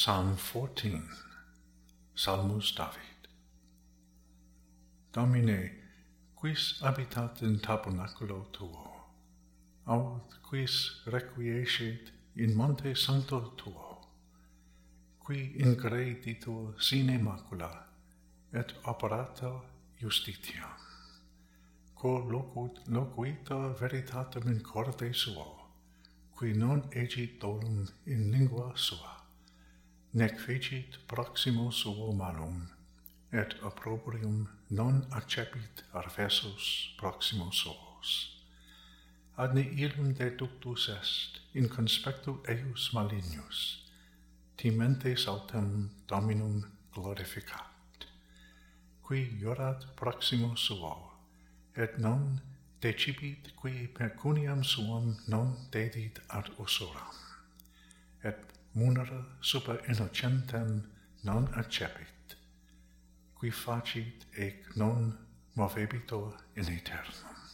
Psalm 14, Salmus David. Domine, quis habitat in tabernaculo tuo, aut quis requiescit in monte sancto tuo, qui ingreditur sine macula, et operata justitia, quo locut loquita veritatem in corde suo, qui non egit dolum in lingua sua nec fecit proximus suo malum, et opprobrium non accepit arfesus proximus suos. Adne ilum deductus est, in conspectu eius malignus, timentes autem Dominum glorificat, qui jurat proximus suo, et non decipit qui pecuniam suam non dedit ad usuram, et munera super innocentem non accepit, qui facit ec non movebitur in aeternum.